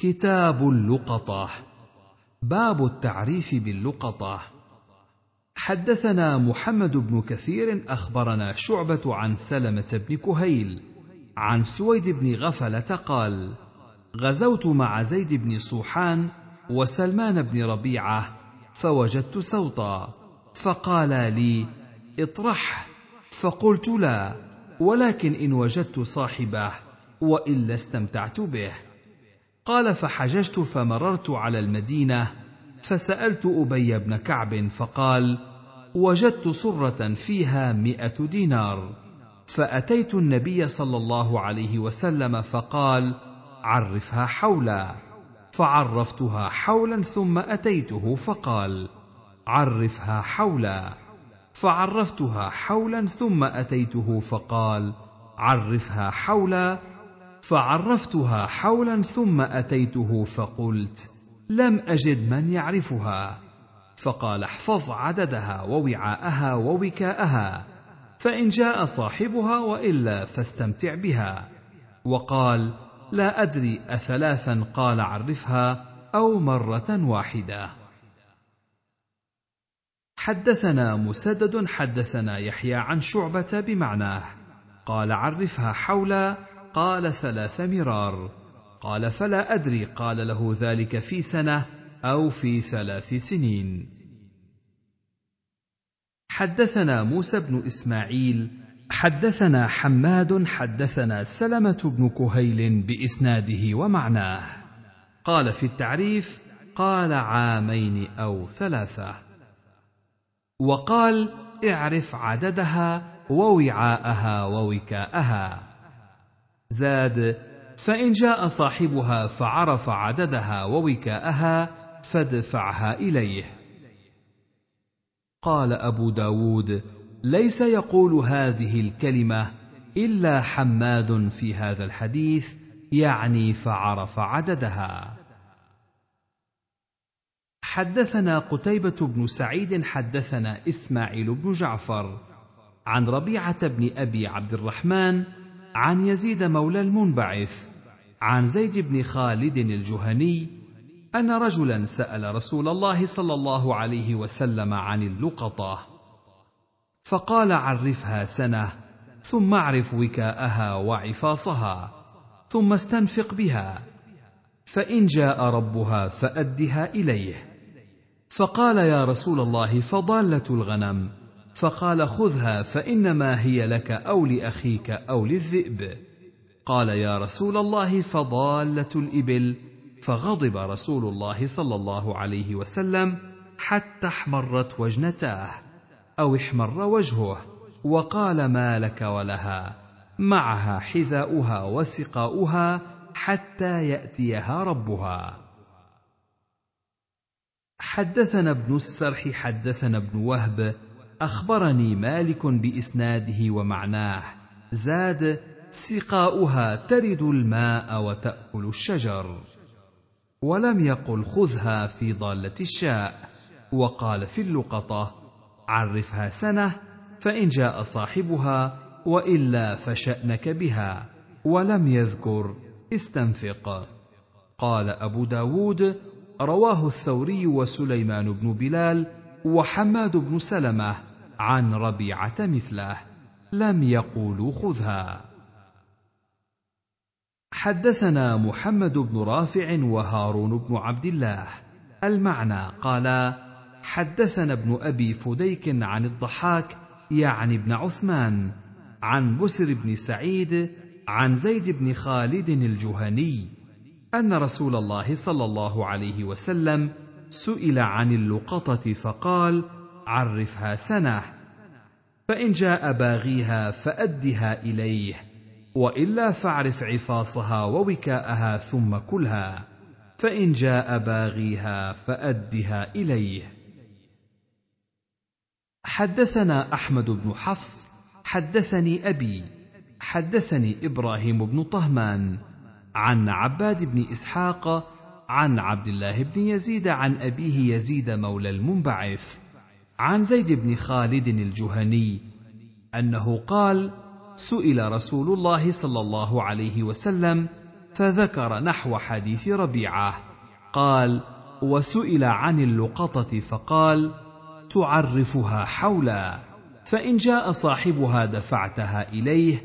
كتاب اللقطة. باب التعريف باللقطة. حدثنا محمد بن كثير أخبرنا شعبة عن سلمة بن كهيل عن سويد بن غفلة قال غزوت مع زيد بن صوحان وسلمان بن ربيعة فوجدت سوطا فقال لي اطرح. فقلت لا ولكن إن وجدت صاحبه وإلا استمتعت به. قال فحججت فمررت على المدينة فسألت أبي بن كعب فقال وجدت صرة فيها مائه دينار فأتيت النبي صلى الله عليه وسلم فقال عرفها حولا فعرفتها حولا ثم أتيته فقال عرفها حولا فعرفتها حولا ثم أتيته فقال عرفها حولا فعرفتها حولا ثم أتيته فقلت لم أجد من يعرفها. فقال احفظ عددها ووعاءها ووكاءها فإن جاء صاحبها وإلا فاستمتع بها. وقال لا أدري اثلاثا قال عرفها أو مرة واحدة. حدثنا مسدد حدثنا يحيى عن شعبة بمعناه قال عرفها حولا قال ثلاث مرار. قال فلا أدري قال له ذلك في سنة أو في ثلاث سنين. حدثنا موسى بن إسماعيل حدثنا حماد حدثنا سلمة بن كهيل بإسناده ومعناه. قال في التعريف قال عامين أو ثلاثة. وقال اعرف عددها ووعاءها ووكاءها. زاد فإن جاء صاحبها فعرف عددها ووكاءها فادفعها إليه. قال أبو داود ليس يقول هذه الكلمة إلا حماد في هذا الحديث يعني فعرف عددها. حدثنا قتيبة بن سعيد حدثنا إسماعيل بن جعفر عن ربيعة بن أبي عبد الرحمن عن يزيد مولى المنبعث عن زيد بن خالد الجهني أن رجلا سأل رسول الله صلى الله عليه وسلم عن اللقطة. فقال عرفها سنة ثم اعرف وكاءها وعفاصها ثم استنفق بها فإن جاء ربها فأدها إليه. فقال يا رسول الله فضالة الغنم فقال خذها فإنما هي لك أو لأخيك أو للذئب. قال يا رسول الله فضالة الإبل. فغضب رسول الله صلى الله عليه وسلم حتى احمرت وجنتاه أو احمر وجهه وقال ما لك ولها. معها حذاؤها وسقاؤها حتى يأتيها ربها. حدثنا ابن السرح حدثنا ابن وهب أخبرني مالك بإسناده ومعناه. زاد سقاؤها ترد الماء وتأكل الشجر. ولم يقل خذها في ضالة الشاء. وقال في اللقطة عرفها سنة فإن جاء صاحبها وإلا فشأنك بها. ولم يذكر استنفق. قال أبو داود رواه الثوري وسليمان بن بلال وحماد بن سلمة عن ربيعة مثله. لم يقولوا خذها. حدثنا محمد بن رافع وهارون بن عبد الله. المعنى قال حدثنا ابن أبي فديك عن الضحاك يعني ابن عثمان عن بسر بن سعيد عن زيد بن خالد الجهني أن رسول الله صلى الله عليه وسلم سئل عن اللقطة فقال عرفها سنة. فإن جاء باغيها فأدها إليه وإلا فاعرف عفاصها ووكاءها ثم كلها. فإن جاء باغيها فأدها إليه. حدثنا أحمد بن حفص حدثني أبي حدثني إبراهيم بن طهمان عن عباد بن إسحاق عن عبد الله بن يزيد عن أبيه يزيد مولى المنبعث عن زيد بن خالد الجهني أنه قال سئل رسول الله صلى الله عليه وسلم فذكر نحو حديث ربيعة قال وسئل عن اللقطة فقال تعرفها حولا فإن جاء صاحبها دفعتها إليه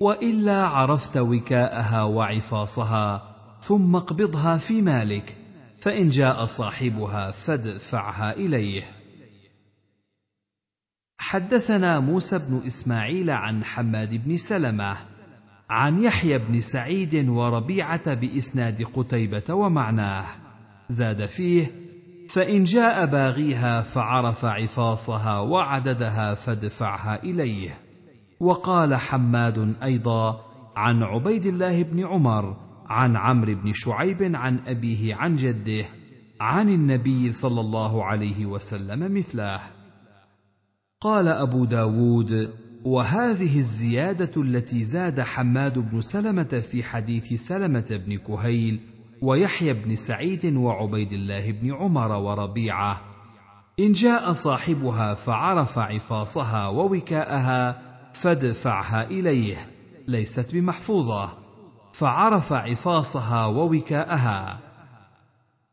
وإلا عرفت وكاءها وعفاصها. ثم اقبضها في مالك فإن جاء صاحبها فادفعها إليه. حدثنا موسى بن إسماعيل عن حماد بن سلمة عن يحيى بن سعيد وربيعة بإسناد قتيبة ومعناه. زاد فيه فإن جاء باغيها فعرف عفاصها وعددها فادفعها إليه. وقال حماد أيضا عن عبيد الله بن عمر عن عمرو بن شعيب عن أبيه عن جده عن النبي صلى الله عليه وسلم مثله. قال أبو داود وهذه الزيادة التي زاد حماد بن سلمة في حديث سلمة بن كهيل ويحيى بن سعيد وعبيد الله بن عمر وربيعة. إن جاء صاحبها فعرف عفاصها ووكاءها فادفعها إليه ليست بمحفوظة. فعرف عفاصها ووكاءها.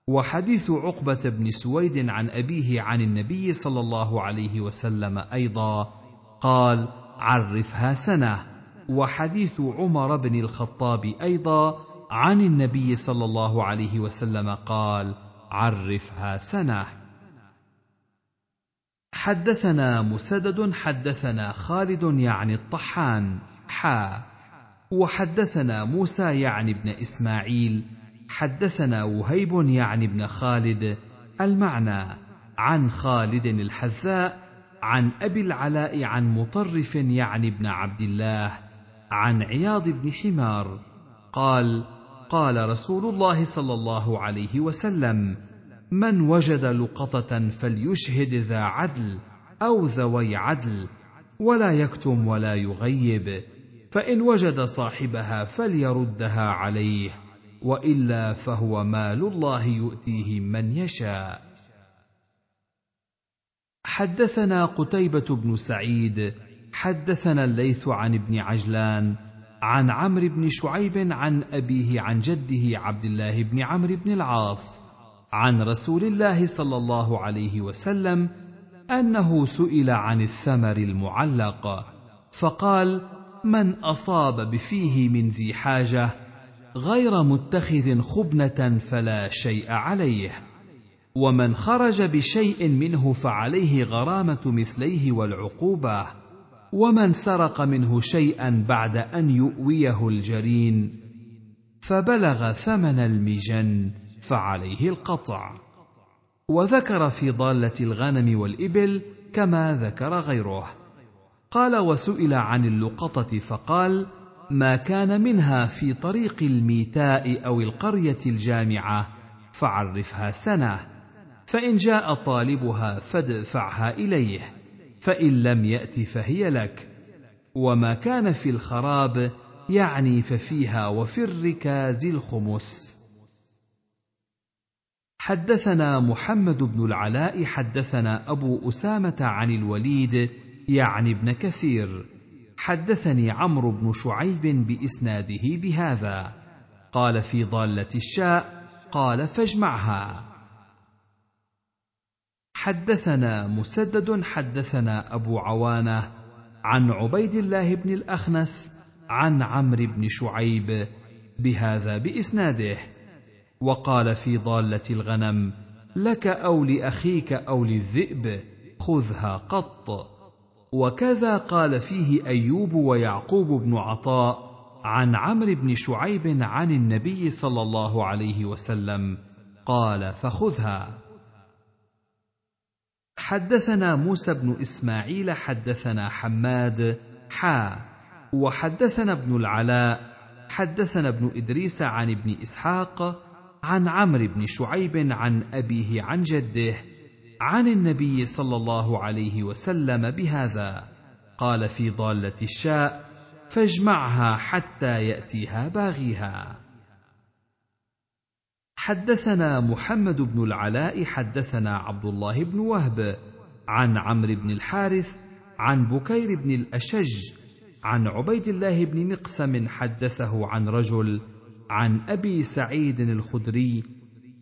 وحديث عقبة بن سويد عن أبيه عن النبي صلى الله عليه وسلم أيضا قال عرفها سنة. وحديث عمر بن الخطاب أيضا عن النبي صلى الله عليه وسلم قال عرفها سنة. حدثنا مسدد حدثنا خالد يعني الطحان حا. وحدثنا موسى يعني ابن إسماعيل حدثنا وهيب يعني ابن خالد. المعنى عن خالد الحذاء عن أبي العلاء عن مطرف يعني ابن عبد الله عن عياض بن حمار. قال قال رسول الله صلى الله عليه وسلم من وجد لقطة فليشهد ذا عدل أو ذوي عدل ولا يكتم ولا يغيب. فإن وجد صاحبها فليردها عليه وإلا فهو مال الله يؤتيه من يشاء. حدثنا قتيبة بن سعيد حدثنا الليث عن ابن عجلان عن عمرو بن شعيب عن أبيه عن جده عبد الله بن عمرو بن العاص عن رسول الله صلى الله عليه وسلم أنه سئل عن الثمر المعلق فقال من أصاب بفيه من ذي حاجة غير متخذ خبنة فلا شيء عليه. ومن خرج بشيء منه فعليه غرامة مثليه والعقوبة. ومن سرق منه شيئا بعد أن يؤويه الجرين. فبلغ ثمن المجن فعليه القطع. وذكر في ضالة الغنم والإبل كما ذكر غيره. قال وسئل عن اللقطة فقال ما كان منها في طريق الميتاء أو القرية الجامعة فعرفها سنة فإن جاء طالبها فادفعها إليه فإن لم يأت فهي لك وما كان في الخراب يعني ففيها وفي الركاز الخمس. حدثنا محمد بن العلاء حدثنا أبو أسامة عن الوليد يعني ابن كثير. حدثني عمرو بن شعيب بإسناده بهذا. قال في ضالة الشاء قال فاجمعها. حدثنا مسدد حدثنا أبو عوانة عن عبيد الله بن الأخنس عن عمرو بن شعيب بهذا بإسناده. وقال في ضالة الغنم لك أو لأخيك أو للذئب خذها قط. وكذا قال فيه أيوب ويعقوب بن عطاء عن عمرو بن شعيب عن النبي صلى الله عليه وسلم قال فخذها. حدثنا موسى بن إسماعيل حدثنا حماد حا وحدثنا ابن العلاء حدثنا ابن إدريس عن ابن إسحاق عن عمرو بن شعيب عن أبيه عن جده عن النبي صلى الله عليه وسلم بهذا. قال في ضالة الشاء فاجمعها حتى يأتيها باغيها. حدثنا محمد بن العلاء حدثنا عبد الله بن وهب عن عمرو بن الحارث عن بكير بن الأشج عن عبيد الله بن مقسم حدثه عن رجل عن أبي سعيد الخدري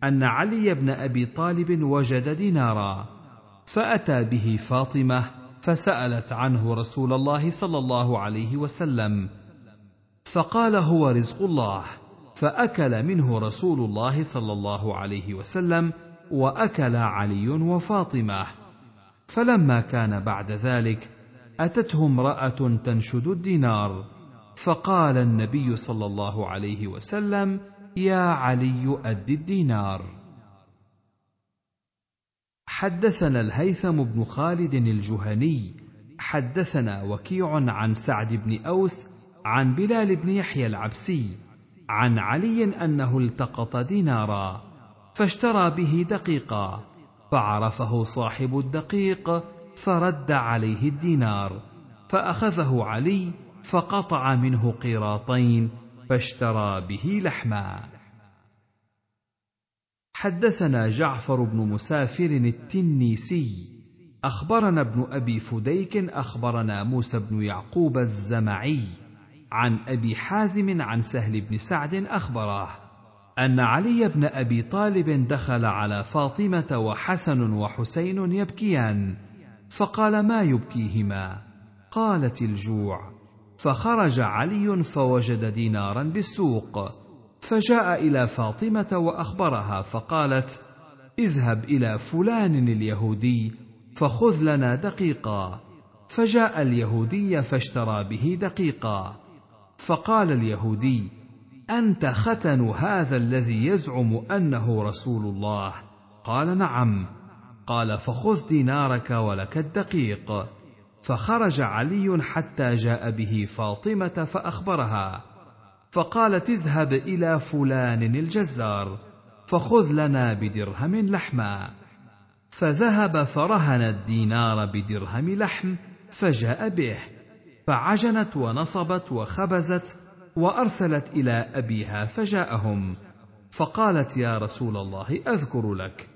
أن علي بن أبي طالب وجد دينارا فأتى به فاطمة فسألت عنه رسول الله صلى الله عليه وسلم. فقال هو رزق الله فأكل منه رسول الله صلى الله عليه وسلم وأكل علي وفاطمة. فلما كان بعد ذلك أتته امرأة تنشد الدينار فقال النبي صلى الله عليه وسلم يا علي اد الدينار. حدثنا الهيثم بن خالد الجهني حدثنا وكيع عن سعد بن أوس عن بلال بن يحيى العبسي عن علي أنه التقط دينارا فاشترى به دقيقا فعرفه صاحب الدقيق فرد عليه الدينار فأخذه علي فقطع منه قيراطين فاشترى به لحما. حدثنا جعفر بن مسافر التنيسي. أخبرنا ابن أبي فديك أخبرنا موسى بن يعقوب الزمعي عن أبي حازم عن سهل بن سعد اخبره أن علي بن أبي طالب دخل على فاطمة وحسن وحسين يبكيان فقال ما يبكيهما؟ قالت الجوع فخرج علي فوجد دينارا بالسوق فجاء إلى فاطمة وأخبرها فقالت اذهب إلى فلان اليهودي فخذ لنا دقيقا. فجاء اليهودي فاشترى به دقيقا. فقال اليهودي أنت ختن هذا الذي يزعم أنه رسول الله. قال نعم. قال فخذ دينارك ولك الدقيق. فخرج علي حتى جاء به فاطمة فأخبرها فقالت اذهب إلى فلان الجزار فخذ لنا بدرهم لحما. فذهب فرهن الدينار بدرهم لحم فجاء به فعجنت ونصبت وخبزت وأرسلت إلى أبيها فجاءهم فقالت يا رسول الله أذكر لك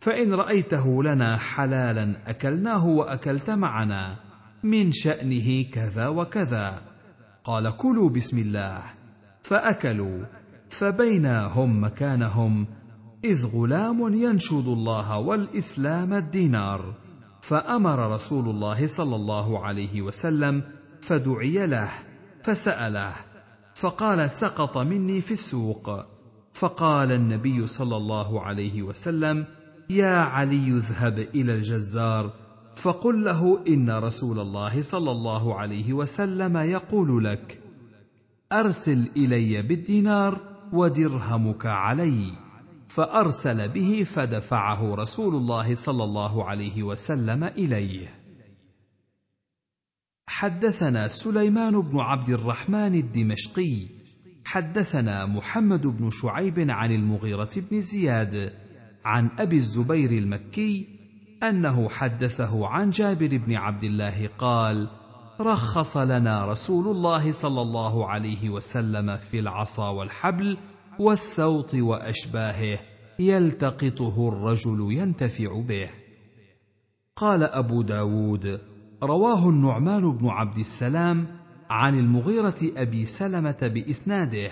فإن رأيته لنا حلالا أكلناه وأكلت معنا. من شأنه كذا وكذا. قال كلوا بسم الله. فأكلوا. فبينا هم مكانهم إذ غلام ينشد الله والإسلام الدينار. فأمر رسول الله صلى الله عليه وسلم فدعي له فسأله. فقال سقط مني في السوق. فقال النبي صلى الله عليه وسلم يا علي اذهب إلى الجزار فقل له إن رسول الله صلى الله عليه وسلم يقول لك أرسل إلي بالدينار ودرهمك علي. فأرسل به فدفعه رسول الله صلى الله عليه وسلم إليه. حدثنا سليمان بن عبد الرحمن الدمشقي حدثنا محمد بن شعيب عن المغيرة بن زياد عن أبي الزبير المكي أنه حدثه عن جابر بن عبد الله قال رخص لنا رسول الله صلى الله عليه وسلم في العصا والحبل والسوط وأشباهه يلتقطه الرجل ينتفع به. قال أبو داود رواه النعمان بن عبد السلام عن المغيرة أبي سلمة بإسناده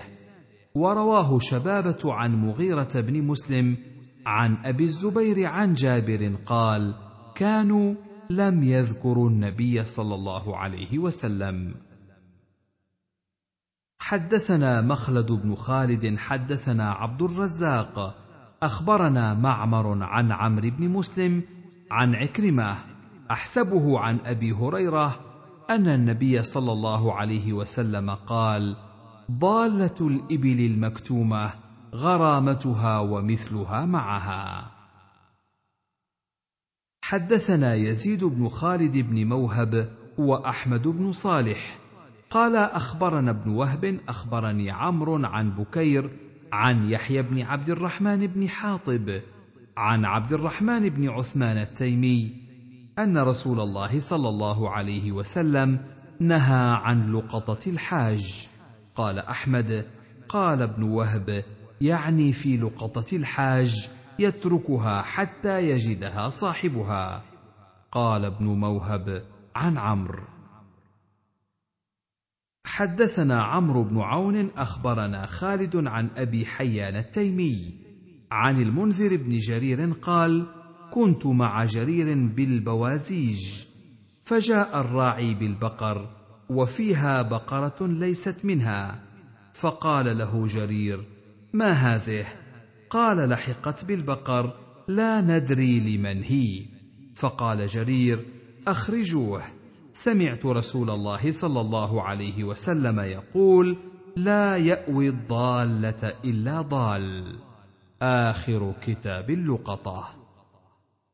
ورواه شبابة عن مغيرة بن مسلم عن أبي الزبير عن جابر قال كانوا لم يذكروا النبي صلى الله عليه وسلم. حدثنا مخلد بن خالد حدثنا عبد الرزاق أخبرنا معمر عن عمرو بن مسلم عن عكرمة أحسبه عن أبي هريرة أن النبي صلى الله عليه وسلم قال ضالة الإبل المكتومة غرامتها ومثلها معها. حدثنا يزيد بن خالد بن موهب وأحمد بن صالح. قال أخبرنا ابن وهب أخبرني عمرو عن بكير عن يحيى بن عبد الرحمن بن حاطب عن عبد الرحمن بن عثمان التيمي أن رسول الله صلى الله عليه وسلم نهى عن لقطة الحاج. قال أحمد قال ابن وهب يعني في لقطة الحاج يتركها حتى يجدها صاحبها. قال ابن موهب عن عمرو. حدثنا عمرو بن عون أخبرنا خالد عن أبي حيان التيمي عن المنذر بن جرير قال كنت مع جرير بالبوازيج فجاء الراعي بالبقر وفيها بقرة ليست منها فقال له جرير ما هذه؟ قال لحقت بالبقر لا ندري لمن هي. فقال جرير أخرجوه. سمعت رسول الله صلى الله عليه وسلم يقول لا يأوي الضالة إلا ضال. آخر كتاب اللقطة.